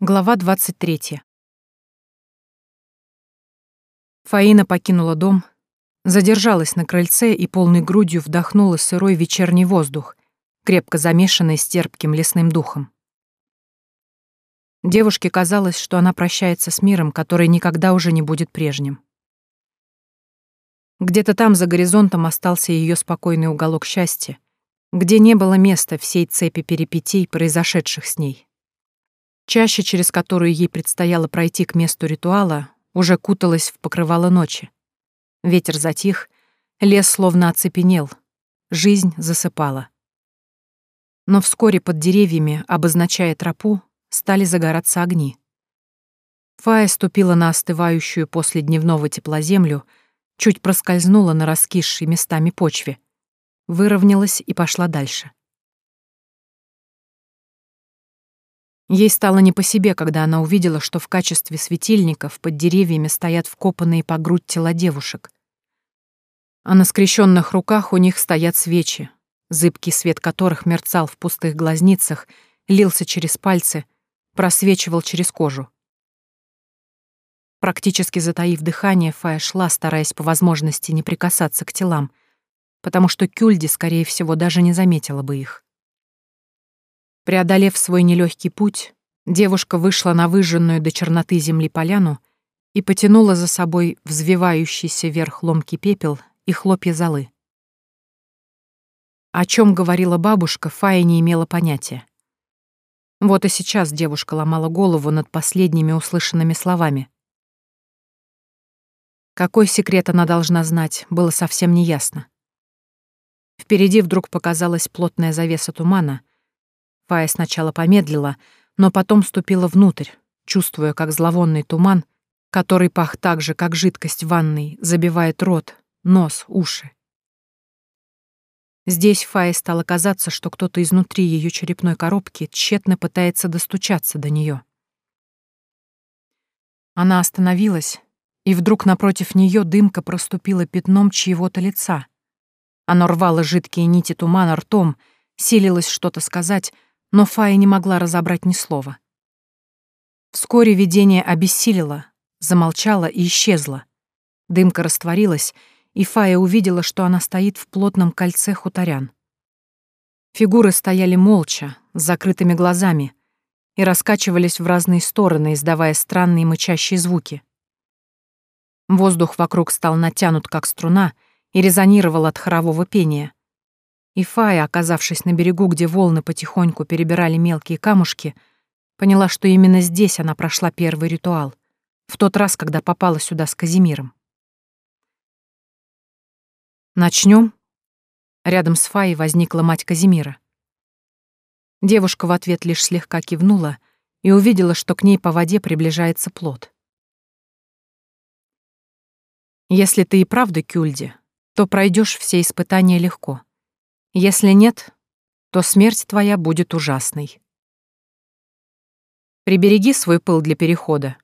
Глава 23. Фаина покинула дом, задержалась на крыльце и полной грудью вдохнула сырой вечерний воздух, крепко замешанный с терпким лесным духом. Девушке казалось, что она прощается с миром, который никогда уже не будет прежним. Где-то там за горизонтом остался ее спокойный уголок счастья, где не было места всей цепи перипетий, произошедших с ней. Чаще, через которую ей предстояло пройти к месту ритуала, уже куталась в покрывало ночи. Ветер затих, лес словно оцепенел, жизнь засыпала. Но вскоре под деревьями, обозначая тропу, стали загораться огни. Фая ступила на остывающую после дневного тепла землю, чуть проскользнула на раскисшей местами почве, выровнялась и пошла дальше. Ей стало не по себе, когда она увидела, что в качестве светильников под деревьями стоят вкопанные по грудь тела девушек. А на скрещенных руках у них стоят свечи, зыбкий свет которых мерцал в пустых глазницах, лился через пальцы, просвечивал через кожу. Практически затаив дыхание, Фая шла, стараясь по возможности не прикасаться к телам, потому что Кюльди, скорее всего, даже не заметила бы их. Преодолев свой нелегкий путь, девушка вышла на выжженную до черноты земли поляну и потянула за собой взвивающийся вверх ломкий пепел и хлопья золы. О чем говорила бабушка, Фая не имела понятия. Вот и сейчас девушка ломала голову над последними услышанными словами. Какой секрет она должна знать, было совсем неясно. Впереди вдруг показалась плотная завеса тумана — Фая сначала помедлила, но потом ступила внутрь, чувствуя, как зловонный туман, который пах так же, как жидкость в ванной, забивает рот, нос, уши. Здесь Фае стало казаться, что кто-то изнутри ее черепной коробки тщетно пытается достучаться до нее. Она остановилась, и вдруг напротив нее дымка проступила пятном чьего-то лица. Оно рвало жидкие нити тумана ртом, силилось что-то сказать, но Фая не могла разобрать ни слова. Вскоре видение обессилило, замолчало и исчезло. Дымка растворилась, и Фая увидела, что она стоит в плотном кольце хуторян. Фигуры стояли молча, с закрытыми глазами, и раскачивались в разные стороны, издавая странные мычащие звуки. Воздух вокруг стал натянут, как струна, и резонировал от хорового пения. И Фая, оказавшись на берегу, где волны потихоньку перебирали мелкие камушки, поняла, что именно здесь она прошла первый ритуал, в тот раз, когда попала сюда с Казимиром. Начнем. Рядом с Фаей возникла мать Казимира. Девушка в ответ лишь слегка кивнула и увидела, что к ней по воде приближается плод. Если ты и правда Кюльди, то пройдешь все испытания легко. Если нет, то смерть твоя будет ужасной. Прибереги свой пыл для перехода,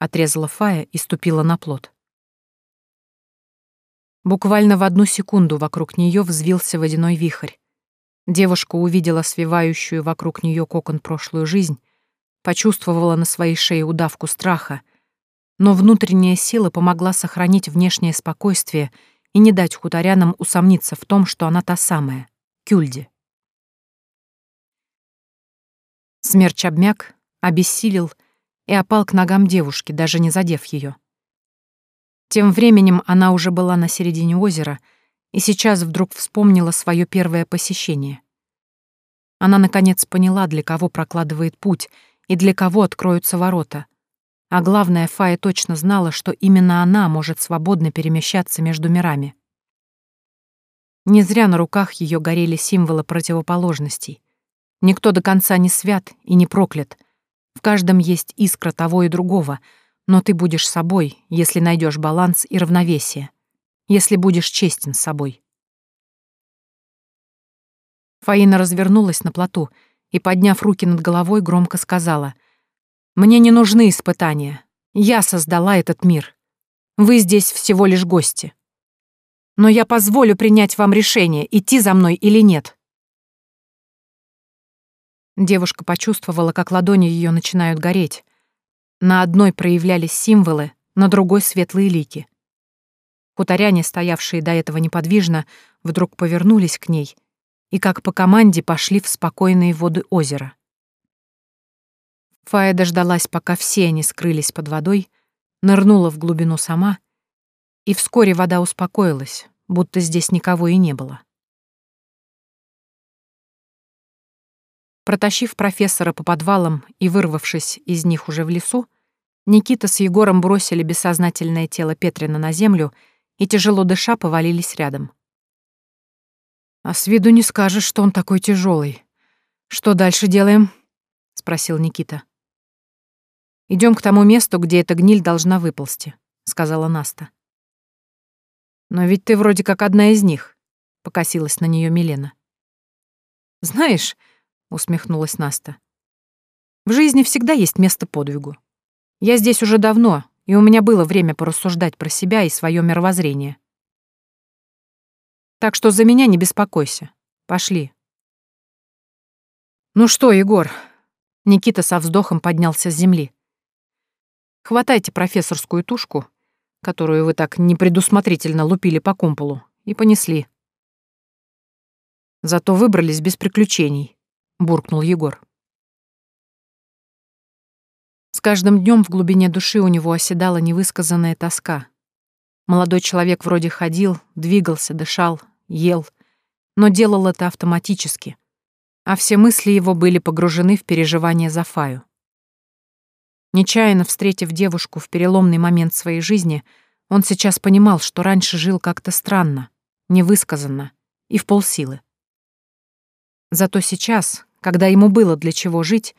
отрезала Фая и ступила на плот. Буквально в одну секунду вокруг нее взвился водяной вихрь. Девушка увидела свивающую вокруг нее кокон прошлую жизнь, почувствовала на своей шее удавку страха, но внутренняя сила помогла сохранить внешнее спокойствие и не дать хуторянам усомниться в том, что она та самая, Кюльде. Смерч обмяк, обессилел и опал к ногам девушки, даже не задев ее. Тем временем она уже была на середине озера и сейчас вдруг вспомнила свое первое посещение. Она, наконец, поняла, для кого прокладывает путь и для кого откроются ворота. А главное, Фая точно знала, что именно она может свободно перемещаться между мирами. Не зря на руках ее горели символы противоположностей. Никто до конца не свят и не проклят. В каждом есть искра того и другого, но ты будешь собой, если найдешь баланс и равновесие, если будешь честен с собой. Фаина развернулась на плоту и, подняв руки над головой, громко сказала, «Мне не нужны испытания. Я создала этот мир. Вы здесь всего лишь гости» но я позволю принять вам решение, идти за мной или нет. Девушка почувствовала, как ладони ее начинают гореть. На одной проявлялись символы, на другой — светлые лики. Хуторяне, стоявшие до этого неподвижно, вдруг повернулись к ней и, как по команде, пошли в спокойные воды озера. Фая дождалась, пока все они скрылись под водой, нырнула в глубину сама, и вскоре вода успокоилась, будто здесь никого и не было. Протащив профессора по подвалам и вырвавшись из них уже в лесу, Никита с Егором бросили бессознательное тело Петрина на землю и, тяжело дыша, повалились рядом. «А с виду не скажешь, что он такой тяжелый. Что дальше делаем?» — спросил Никита. Идем к тому месту, где эта гниль должна выползти», — сказала Наста. «Но ведь ты вроде как одна из них», — покосилась на нее Милена. «Знаешь», — усмехнулась Наста, — «в жизни всегда есть место подвигу. Я здесь уже давно, и у меня было время порассуждать про себя и свое мировоззрение. Так что за меня не беспокойся. Пошли». «Ну что, Егор?» Никита со вздохом поднялся с земли. «Хватайте профессорскую тушку которую вы так непредусмотрительно лупили по кумполу, и понесли. Зато выбрались без приключений, буркнул Егор. С каждым днем в глубине души у него оседала невысказанная тоска. Молодой человек вроде ходил, двигался, дышал, ел, но делал это автоматически, а все мысли его были погружены в переживания за Фаю. Нечаянно встретив девушку в переломный момент своей жизни, он сейчас понимал, что раньше жил как-то странно, невысказанно и в полсилы. Зато сейчас, когда ему было для чего жить,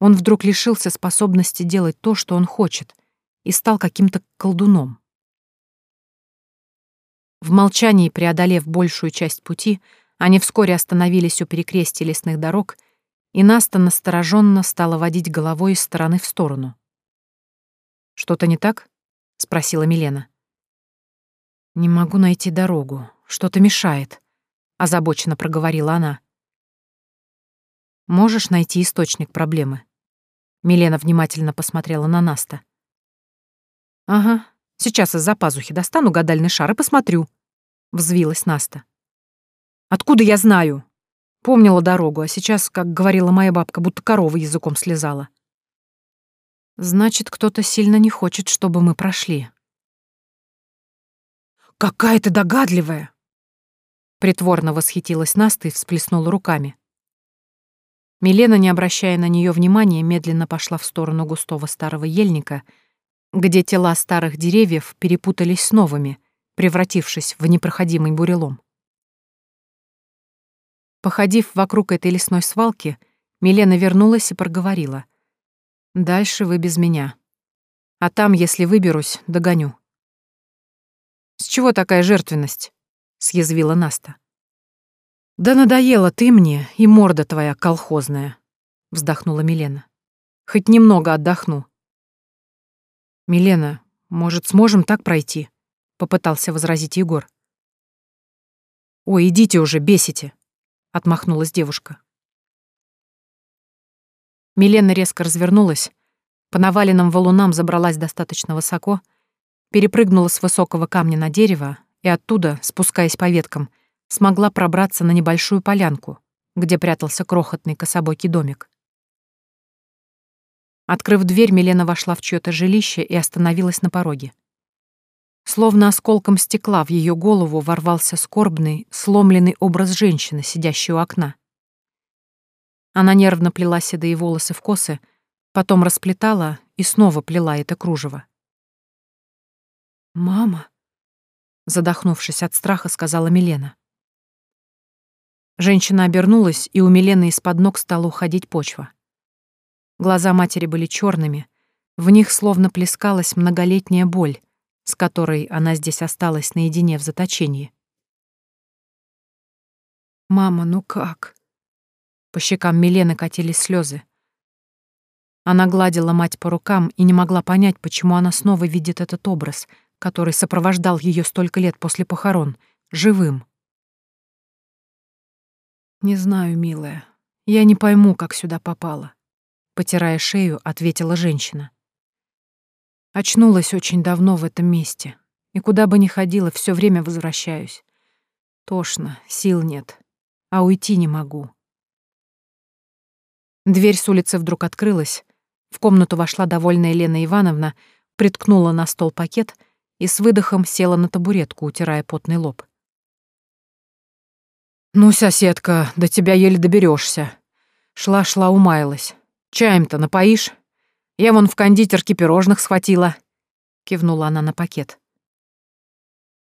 он вдруг лишился способности делать то, что он хочет, и стал каким-то колдуном. В молчании, преодолев большую часть пути, они вскоре остановились у перекрестия лесных дорог и Наста настороженно стала водить головой из стороны в сторону. «Что-то не так?» — спросила Милена. «Не могу найти дорогу. Что-то мешает», — озабоченно проговорила она. «Можешь найти источник проблемы?» Милена внимательно посмотрела на Наста. «Ага, сейчас из-за пазухи достану гадальный шар и посмотрю», — взвилась Наста. «Откуда я знаю?» Помнила дорогу, а сейчас, как говорила моя бабка, будто корова языком слезала. Значит, кто-то сильно не хочет, чтобы мы прошли. «Какая ты догадливая!» Притворно восхитилась Наста и всплеснула руками. Милена, не обращая на нее внимания, медленно пошла в сторону густого старого ельника, где тела старых деревьев перепутались с новыми, превратившись в непроходимый бурелом. Походив вокруг этой лесной свалки, Милена вернулась и проговорила. «Дальше вы без меня. А там, если выберусь, догоню». «С чего такая жертвенность?» — съязвила Наста. «Да надоела ты мне и морда твоя колхозная», — вздохнула Милена. «Хоть немного отдохну». «Милена, может, сможем так пройти?» — попытался возразить Егор. «Ой, идите уже, бесите!» Отмахнулась девушка. Милена резко развернулась, по наваленным валунам забралась достаточно высоко, перепрыгнула с высокого камня на дерево и оттуда, спускаясь по веткам, смогла пробраться на небольшую полянку, где прятался крохотный кособокий домик. Открыв дверь, Милена вошла в чьё-то жилище и остановилась на пороге. Словно осколком стекла в ее голову ворвался скорбный, сломленный образ женщины, сидящей у окна. Она нервно плела седые волосы в косы, потом расплетала и снова плела это кружево. «Мама», — задохнувшись от страха, сказала Милена. Женщина обернулась, и у Милены из-под ног стала уходить почва. Глаза матери были черными, в них словно плескалась многолетняя боль, с которой она здесь осталась наедине в заточении. «Мама, ну как?» По щекам Милены катились слезы. Она гладила мать по рукам и не могла понять, почему она снова видит этот образ, который сопровождал ее столько лет после похорон, живым. «Не знаю, милая. Я не пойму, как сюда попала. Потирая шею, ответила женщина. Очнулась очень давно в этом месте. И куда бы ни ходила, все время возвращаюсь. Тошно, сил нет. А уйти не могу. Дверь с улицы вдруг открылась. В комнату вошла довольная Лена Ивановна, приткнула на стол пакет и с выдохом села на табуретку, утирая потный лоб. «Ну, соседка, до тебя еле доберешься. Шла-шла, умаялась. Чаем-то напоишь? Я вон в кондитерке пирожных схватила», — кивнула она на пакет.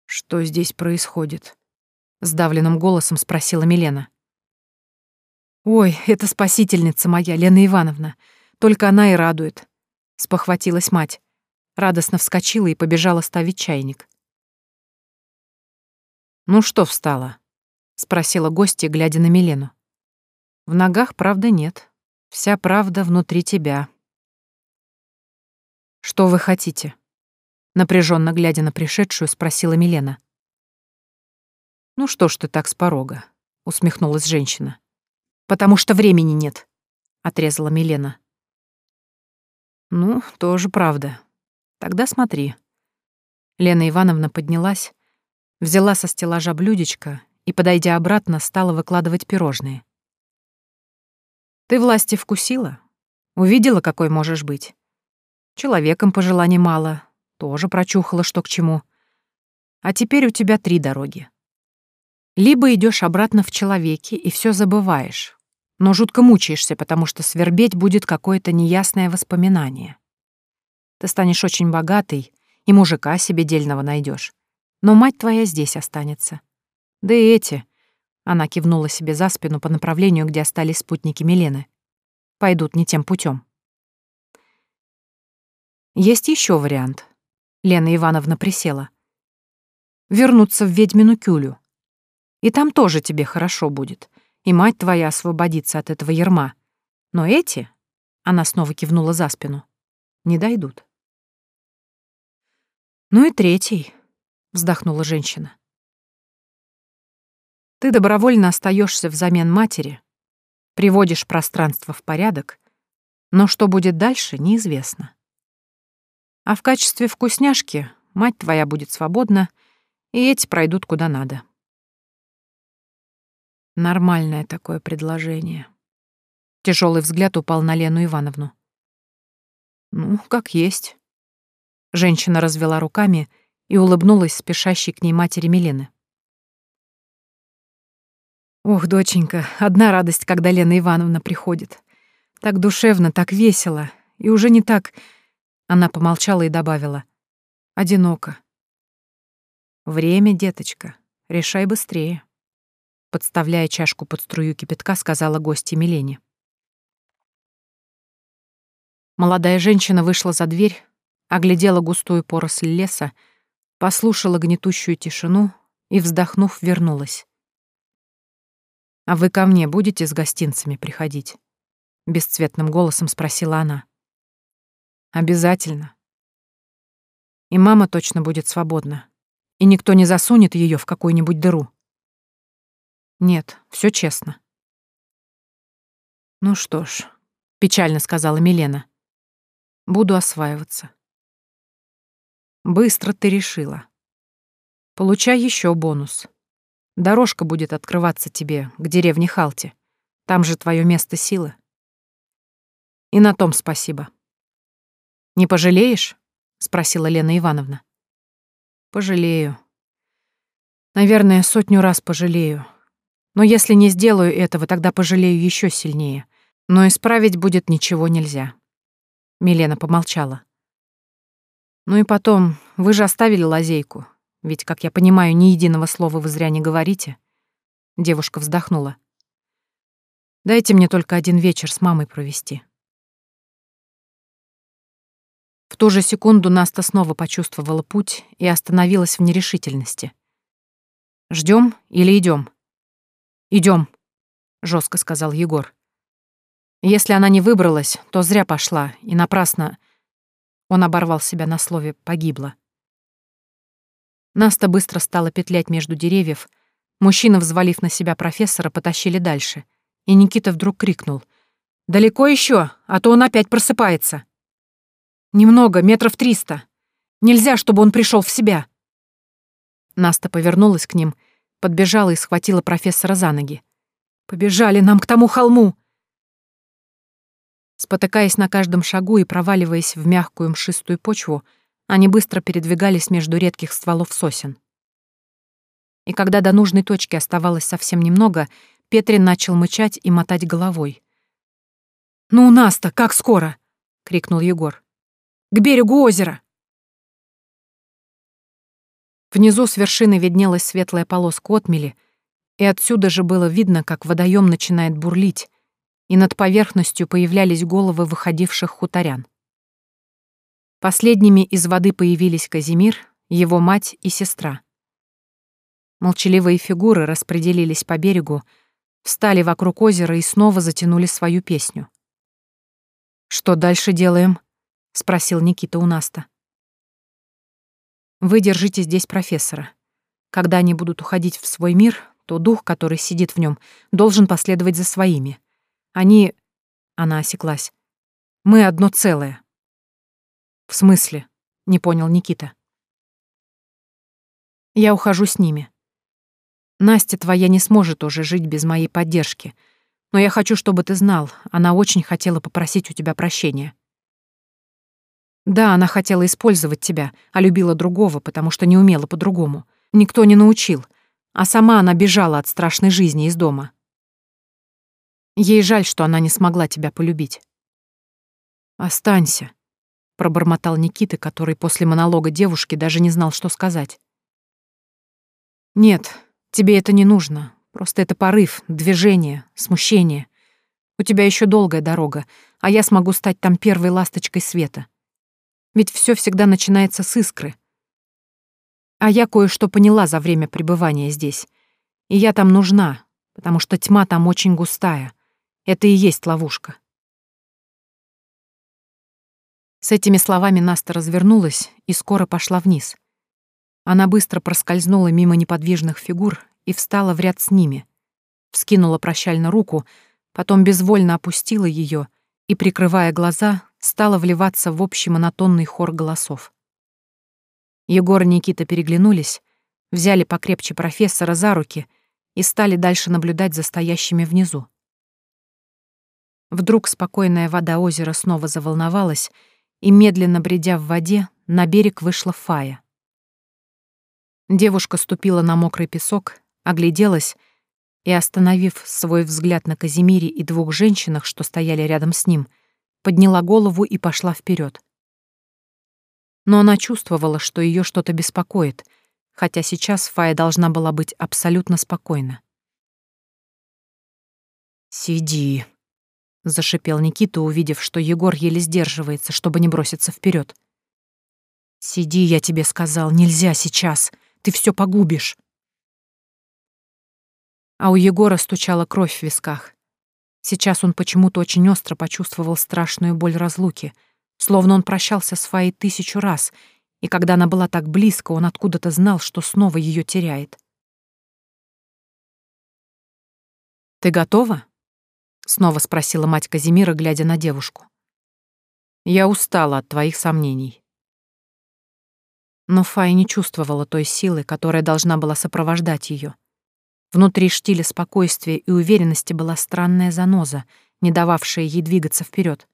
«Что здесь происходит?» — сдавленным голосом спросила Милена. «Ой, это спасительница моя, Лена Ивановна. Только она и радует», — спохватилась мать. Радостно вскочила и побежала ставить чайник. «Ну что встала?» — спросила гостья, глядя на Милену. «В ногах правда нет. Вся правда внутри тебя». «Что вы хотите?» Напряженно глядя на пришедшую, спросила Милена. «Ну что ж ты так с порога?» — усмехнулась женщина. «Потому что времени нет», — отрезала Милена. «Ну, тоже правда. Тогда смотри». Лена Ивановна поднялась, взяла со стеллажа блюдечко и, подойдя обратно, стала выкладывать пирожные. «Ты власти вкусила? Увидела, какой можешь быть? Человеком пожеланий мало, тоже прочухала, что к чему. А теперь у тебя три дороги. Либо идешь обратно в человеке и все забываешь, но жутко мучаешься, потому что свербеть будет какое-то неясное воспоминание. Ты станешь очень богатый, и мужика себе дельного найдешь. Но мать твоя здесь останется. Да и эти, она кивнула себе за спину по направлению, где остались спутники Милены, пойдут не тем путем. Есть еще вариант. Лена Ивановна присела. Вернуться в ведьмину кюлю. И там тоже тебе хорошо будет и мать твоя освободится от этого ерма. Но эти, — она снова кивнула за спину, — не дойдут. Ну и третий, — вздохнула женщина. Ты добровольно остаешься взамен матери, приводишь пространство в порядок, но что будет дальше, неизвестно. А в качестве вкусняшки мать твоя будет свободна, и эти пройдут куда надо. Нормальное такое предложение. Тяжелый взгляд упал на Лену Ивановну. Ну, как есть. Женщина развела руками и улыбнулась спешащей к ней матери Милены. Ох, доченька, одна радость, когда Лена Ивановна приходит. Так душевно, так весело, и уже не так... Она помолчала и добавила. Одиноко. Время, деточка, решай быстрее подставляя чашку под струю кипятка, сказала гостья Милене. Молодая женщина вышла за дверь, оглядела густую поросль леса, послушала гнетущую тишину и, вздохнув, вернулась. «А вы ко мне будете с гостинцами приходить?» — бесцветным голосом спросила она. «Обязательно. И мама точно будет свободна, и никто не засунет ее в какую-нибудь дыру. Нет, все честно. Ну что ж, печально сказала Милена. Буду осваиваться. Быстро ты решила. Получай еще бонус. Дорожка будет открываться тебе к деревне Халти. Там же твое место силы. И на том спасибо. Не пожалеешь? спросила Лена Ивановна. Пожалею. Наверное, сотню раз пожалею. Но если не сделаю этого, тогда пожалею еще сильнее. Но исправить будет ничего нельзя. Милена помолчала. Ну и потом, вы же оставили лазейку. Ведь, как я понимаю, ни единого слова вы зря не говорите. Девушка вздохнула. Дайте мне только один вечер с мамой провести. В ту же секунду Наста снова почувствовала путь и остановилась в нерешительности. Ждем или идем? Идем, жестко сказал Егор. Если она не выбралась, то зря пошла и напрасно. Он оборвал себя на слове «погибла». Наста быстро стала петлять между деревьев. Мужчины, взвалив на себя профессора, потащили дальше, и Никита вдруг крикнул. «Далеко еще, а то он опять просыпается!» «Немного, метров триста. Нельзя, чтобы он пришел в себя!» Наста повернулась к ним, подбежала и схватила профессора за ноги. «Побежали нам к тому холму!» Спотыкаясь на каждом шагу и проваливаясь в мягкую мшистую почву, они быстро передвигались между редких стволов сосен. И когда до нужной точки оставалось совсем немного, Петрин начал мычать и мотать головой. «Ну, Наста, как скоро?» — крикнул Егор. «К берегу озера!» Внизу с вершины виднелась светлая полоска отмели, и отсюда же было видно, как водоем начинает бурлить, и над поверхностью появлялись головы выходивших хуторян. Последними из воды появились Казимир, его мать и сестра. Молчаливые фигуры распределились по берегу, встали вокруг озера и снова затянули свою песню. «Что дальше делаем?» — спросил Никита у Наста. Вы держите здесь профессора. Когда они будут уходить в свой мир, то дух, который сидит в нем, должен последовать за своими. Они... Она осеклась. Мы одно целое. В смысле? Не понял Никита. Я ухожу с ними. Настя твоя не сможет уже жить без моей поддержки. Но я хочу, чтобы ты знал, она очень хотела попросить у тебя прощения. Да, она хотела использовать тебя, а любила другого, потому что не умела по-другому. Никто не научил. А сама она бежала от страшной жизни из дома. Ей жаль, что она не смогла тебя полюбить. «Останься», — пробормотал Никита, который после монолога девушки даже не знал, что сказать. «Нет, тебе это не нужно. Просто это порыв, движение, смущение. У тебя еще долгая дорога, а я смогу стать там первой ласточкой света. Ведь все всегда начинается с искры. А я кое-что поняла за время пребывания здесь. И я там нужна, потому что тьма там очень густая. Это и есть ловушка. С этими словами Наста развернулась и скоро пошла вниз. Она быстро проскользнула мимо неподвижных фигур и встала в ряд с ними. Вскинула прощально руку, потом безвольно опустила ее и, прикрывая глаза, стала вливаться в общий монотонный хор голосов. Егор и Никита переглянулись, взяли покрепче профессора за руки и стали дальше наблюдать за стоящими внизу. Вдруг спокойная вода озера снова заволновалась, и, медленно бредя в воде, на берег вышла Фая. Девушка ступила на мокрый песок, огляделась и, остановив свой взгляд на Казимире и двух женщинах, что стояли рядом с ним, — подняла голову и пошла вперед. Но она чувствовала, что ее что-то беспокоит, хотя сейчас Фая должна была быть абсолютно спокойна. «Сиди», — зашипел Никита, увидев, что Егор еле сдерживается, чтобы не броситься вперед. «Сиди, я тебе сказал, нельзя сейчас, ты все погубишь». А у Егора стучала кровь в висках. Сейчас он почему-то очень остро почувствовал страшную боль разлуки, словно он прощался с Фаей тысячу раз, и когда она была так близко, он откуда-то знал, что снова ее теряет. «Ты готова?» — снова спросила мать Казимира, глядя на девушку. «Я устала от твоих сомнений». Но Фая не чувствовала той силы, которая должна была сопровождать ее. Внутри штиля спокойствия и уверенности была странная заноза, не дававшая ей двигаться вперед.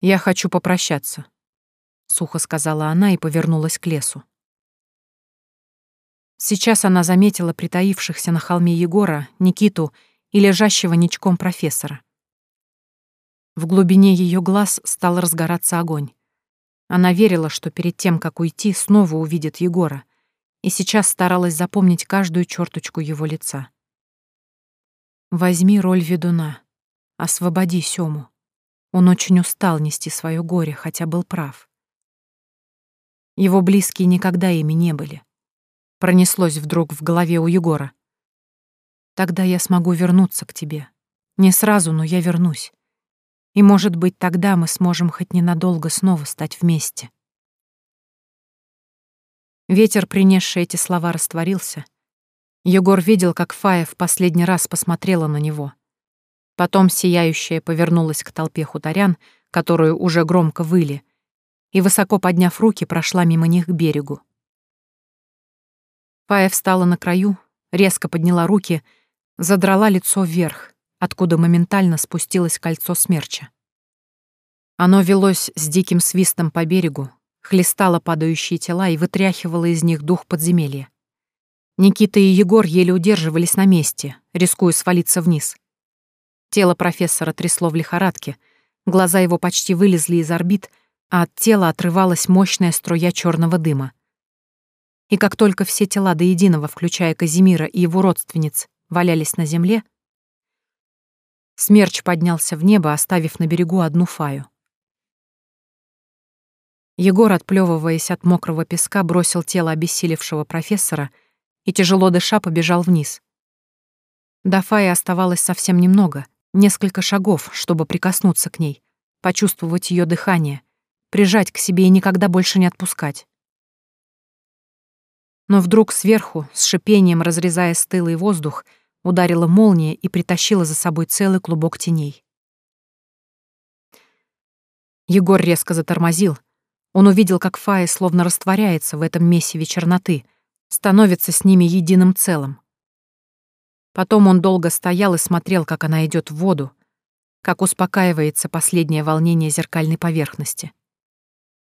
«Я хочу попрощаться», — сухо сказала она и повернулась к лесу. Сейчас она заметила притаившихся на холме Егора, Никиту и лежащего ничком профессора. В глубине ее глаз стал разгораться огонь. Она верила, что перед тем, как уйти, снова увидит Егора и сейчас старалась запомнить каждую черточку его лица. «Возьми роль ведуна. Освободи Сему. Он очень устал нести свое горе, хотя был прав. Его близкие никогда ими не были. Пронеслось вдруг в голове у Егора. Тогда я смогу вернуться к тебе. Не сразу, но я вернусь. И, может быть, тогда мы сможем хоть ненадолго снова стать вместе. Ветер, принесший эти слова, растворился, Егор видел, как Фая в последний раз посмотрела на него. Потом сияющая повернулась к толпе хуторян, которую уже громко выли, и, высоко подняв руки, прошла мимо них к берегу. Фая встала на краю, резко подняла руки, задрала лицо вверх, откуда моментально спустилось кольцо смерча. Оно велось с диким свистом по берегу, хлестало падающие тела и вытряхивало из них дух подземелья. Никита и Егор еле удерживались на месте, рискуя свалиться вниз. Тело профессора трясло в лихорадке, глаза его почти вылезли из орбит, а от тела отрывалась мощная струя черного дыма. И как только все тела до единого, включая Казимира и его родственниц, валялись на земле, смерч поднялся в небо, оставив на берегу одну фаю. Егор, отплевываясь от мокрого песка, бросил тело обессилевшего профессора и, тяжело дыша, побежал вниз. До Фаи оставалось совсем немного, несколько шагов, чтобы прикоснуться к ней, почувствовать ее дыхание, прижать к себе и никогда больше не отпускать. Но вдруг сверху, с шипением разрезая стылый воздух, ударила молния и притащила за собой целый клубок теней. Егор резко затормозил, он увидел, как Фая словно растворяется в этом месиве черноты, становится с ними единым целым. Потом он долго стоял и смотрел, как она идет в воду, как успокаивается последнее волнение зеркальной поверхности.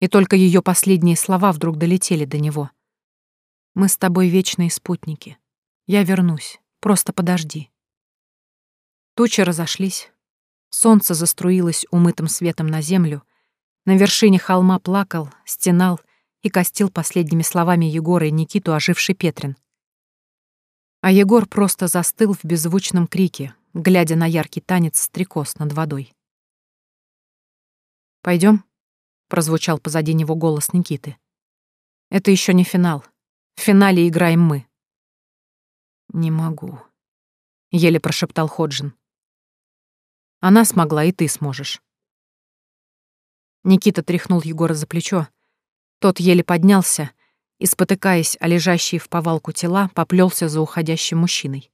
И только ее последние слова вдруг долетели до него. «Мы с тобой вечные спутники. Я вернусь. Просто подожди». Тучи разошлись. Солнце заструилось умытым светом на землю, на вершине холма плакал, стенал и костил последними словами Егора и Никиту оживший Петрин. А Егор просто застыл в беззвучном крике, глядя на яркий танец стрекоз над водой. Пойдем? прозвучал позади него голос Никиты. «Это еще не финал. В финале играем мы». «Не могу», — еле прошептал Ходжин. «Она смогла, и ты сможешь». Никита тряхнул Егора за плечо. Тот еле поднялся и, спотыкаясь о лежащие в повалку тела, поплелся за уходящим мужчиной.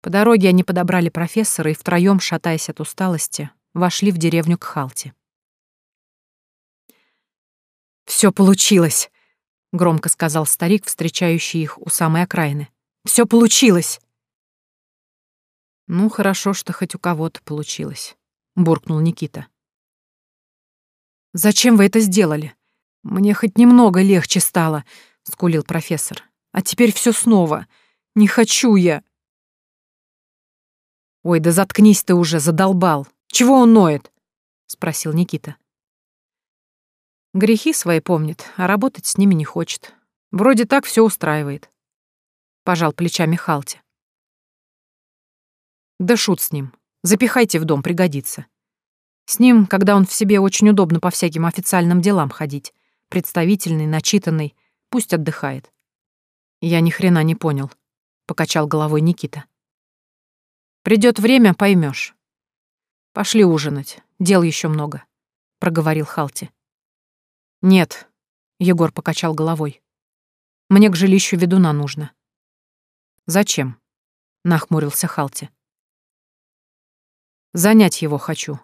По дороге они подобрали профессора и втроем, шатаясь от усталости, вошли в деревню Кхалти. Все получилось!» — громко сказал старик, встречающий их у самой окраины. Все получилось!» «Ну, хорошо, что хоть у кого-то получилось», — буркнул Никита. «Зачем вы это сделали? Мне хоть немного легче стало», — скулил профессор. «А теперь все снова. Не хочу я». «Ой, да заткнись ты уже, задолбал. Чего он ноет?» — спросил Никита. Грехи свои помнит, а работать с ними не хочет. Вроде так все устраивает. Пожал плечами Халти. Да шут с ним. Запихайте в дом, пригодится. С ним, когда он в себе очень удобно по всяким официальным делам ходить. Представительный, начитанный, пусть отдыхает. Я ни хрена не понял, покачал головой Никита. Придет время, поймешь. Пошли ужинать, дел еще много, проговорил Халти. Нет, Егор покачал головой. Мне к жилищу ведуна нужно. Зачем? нахмурился Халти. Занять его хочу, —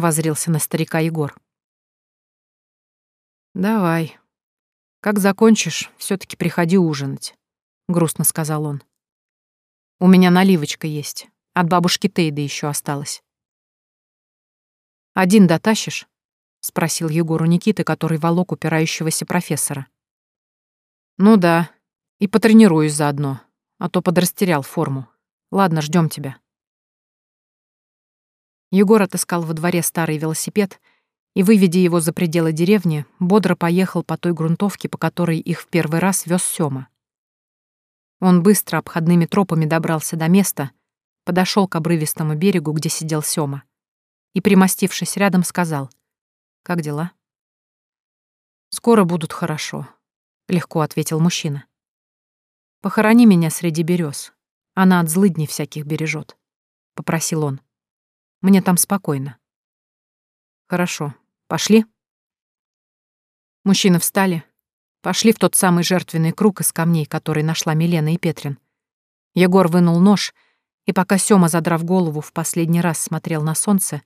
возрился на старика Егор. «Давай. Как закончишь, все таки приходи ужинать», — грустно сказал он. «У меня наливочка есть. От бабушки Тейды еще осталось». «Один дотащишь?» — спросил Егор у Никиты, который волок упирающегося профессора. «Ну да. И потренируюсь заодно, а то подрастерял форму. Ладно, ждем тебя». Егор отыскал во дворе старый велосипед и, выведя его за пределы деревни, бодро поехал по той грунтовке, по которой их в первый раз вез Сёма. Он быстро обходными тропами добрался до места, подошел к обрывистому берегу, где сидел Сёма, и, примостившись рядом, сказал «Как дела?» «Скоро будут хорошо», — легко ответил мужчина. «Похорони меня среди берез. Она от злыдней всяких бережет», — попросил он. Мне там спокойно. Хорошо. Пошли. Мужчины встали, Пошли в тот самый жертвенный круг из камней, который нашла Милена и Петрин. Егор вынул нож, и пока Сёма, задрав голову, в последний раз смотрел на солнце,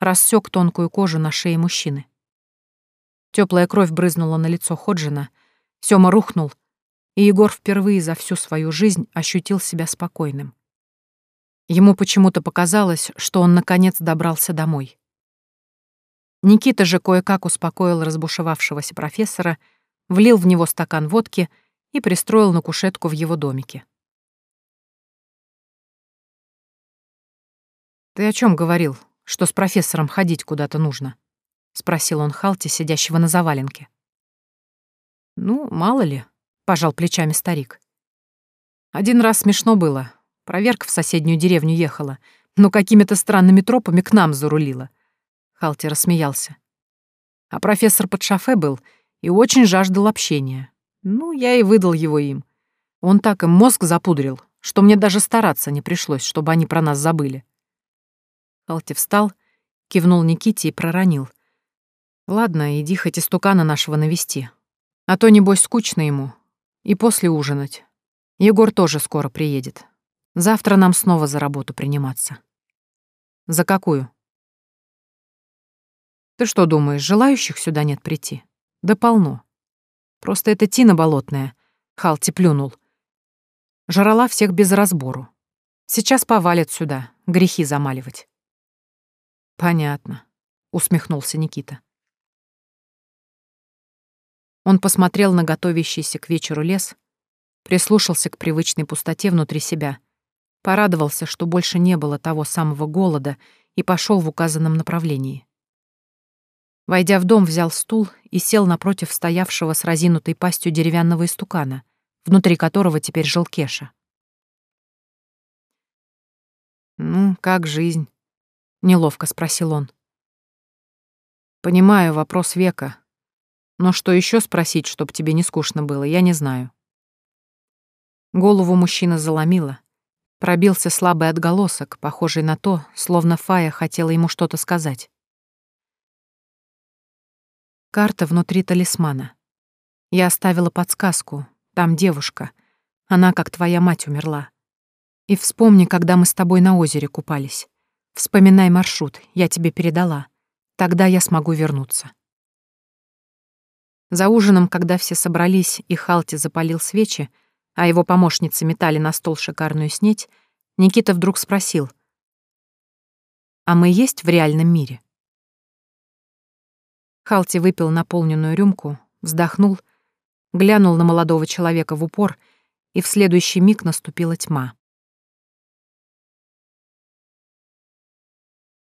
рассек тонкую кожу на шее мужчины. Теплая кровь брызнула на лицо Ходжина, Сёма рухнул, и Егор впервые за всю свою жизнь ощутил себя спокойным. Ему почему-то показалось, что он наконец добрался домой. Никита же кое-как успокоил разбушевавшегося профессора, влил в него стакан водки и пристроил на кушетку в его домике. «Ты о чем говорил, что с профессором ходить куда-то нужно?» — спросил он Халти, сидящего на заваленке. «Ну, мало ли», — пожал плечами старик. «Один раз смешно было, Проверка в соседнюю деревню ехала, но какими-то странными тропами к нам зарулила. Халтер рассмеялся. А профессор под шофе был и очень жаждал общения. Ну, я и выдал его им. Он так им мозг запудрил, что мне даже стараться не пришлось, чтобы они про нас забыли. Халти встал, кивнул Никите и проронил. «Ладно, иди хоть истукана нашего навести. А то, небось, скучно ему. И после ужинать. Егор тоже скоро приедет. Завтра нам снова за работу приниматься. За какую? Ты что думаешь, желающих сюда нет прийти? Да полно. Просто это Тина болотная. Халти плюнул. Жрала всех без разбору. Сейчас повалит сюда, грехи замаливать. Понятно, усмехнулся Никита. Он посмотрел на готовящийся к вечеру лес, прислушался к привычной пустоте внутри себя Порадовался, что больше не было того самого голода, и пошел в указанном направлении. Войдя в дом, взял стул и сел напротив стоявшего с разинутой пастью деревянного истукана, внутри которого теперь жил Кеша. «Ну, как жизнь?» — неловко спросил он. «Понимаю, вопрос века. Но что еще спросить, чтоб тебе не скучно было, я не знаю». Голову мужчина заломило, Пробился слабый отголосок, похожий на то, словно Фая хотела ему что-то сказать. Карта внутри талисмана. Я оставила подсказку. Там девушка. Она, как твоя мать, умерла. И вспомни, когда мы с тобой на озере купались. Вспоминай маршрут, я тебе передала. Тогда я смогу вернуться. За ужином, когда все собрались и Халти запалил свечи, а его помощницы метали на стол шикарную снеть, Никита вдруг спросил. «А мы есть в реальном мире?» Халти выпил наполненную рюмку, вздохнул, глянул на молодого человека в упор, и в следующий миг наступила тьма.